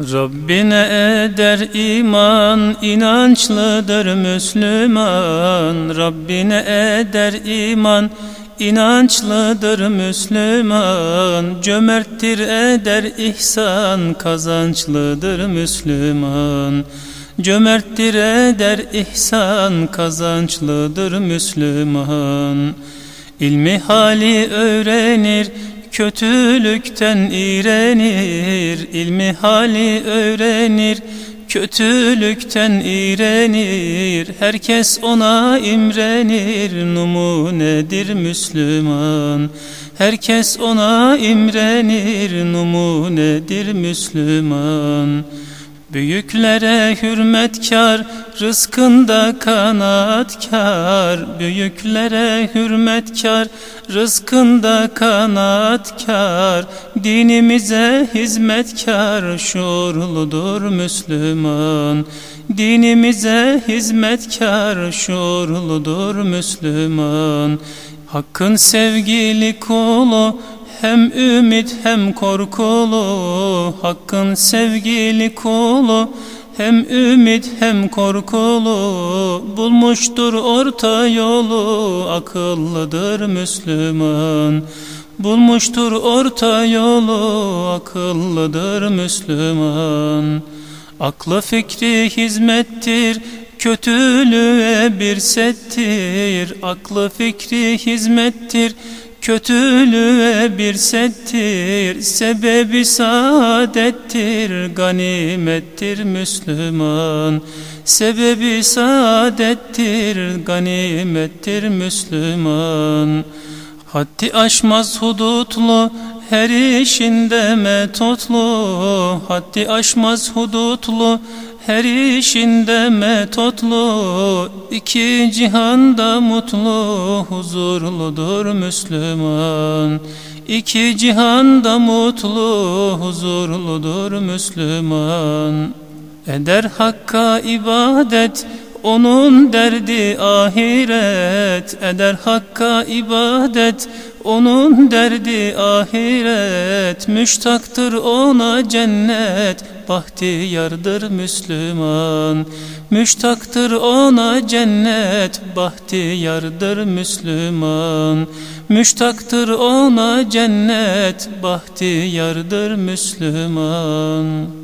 Rabbine eder iman, inançlıdır Müslüman. Rabbine eder iman, inançlıdır Müslüman. Cömerttir eder ihsan, kazançlıdır Müslüman. Cömerttir eder ihsan, kazançlıdır Müslüman. İlmi hali öğrenir, Kötülükten iğrenir, ilmi hali öğrenir, Kötülükten iğrenir, herkes ona imrenir, numunedir Müslüman. Herkes ona imrenir, numunedir Müslüman. Büyüklere hürmetkar, rızkında kanatkar. Büyüklere hürmetkar, rızkında kanatkar. Dinimize hizmetkar, şuurludur Müslüman. Dinimize hizmetkar, şuurludur Müslüman. Hakkın sevgili kulu, hem ümit hem korkulu Hakkın sevgili kulu. Hem ümit hem korkulu Bulmuştur orta yolu Akıllıdır Müslüman Bulmuştur orta yolu Akıllıdır Müslüman Aklı fikri hizmettir Kötülüğe bir settir. Aklı fikri hizmettir Kötülüğe bir settir, sebebi saadettir, ganimettir Müslüman. Sebebi saadettir, ganimettir Müslüman. Haddi aşmaz hudutlu, her işinde metotlu. Haddi aşmaz hudutlu, her işinde metotlu iki cihanda mutlu huzurludur Müslüman İki cihanda mutlu huzurludur Müslüman Eder Hakk'a ibadet onun derdi ahiret eder Hakk'a ibadet. Onun derdi ahiret Müştaktır ona cennet. Bahtiyardır Müslüman. Müştaktır ona cennet Bahtiyardır Müslüman. Müştaktır ona cennet Bahtiyardır Müslüman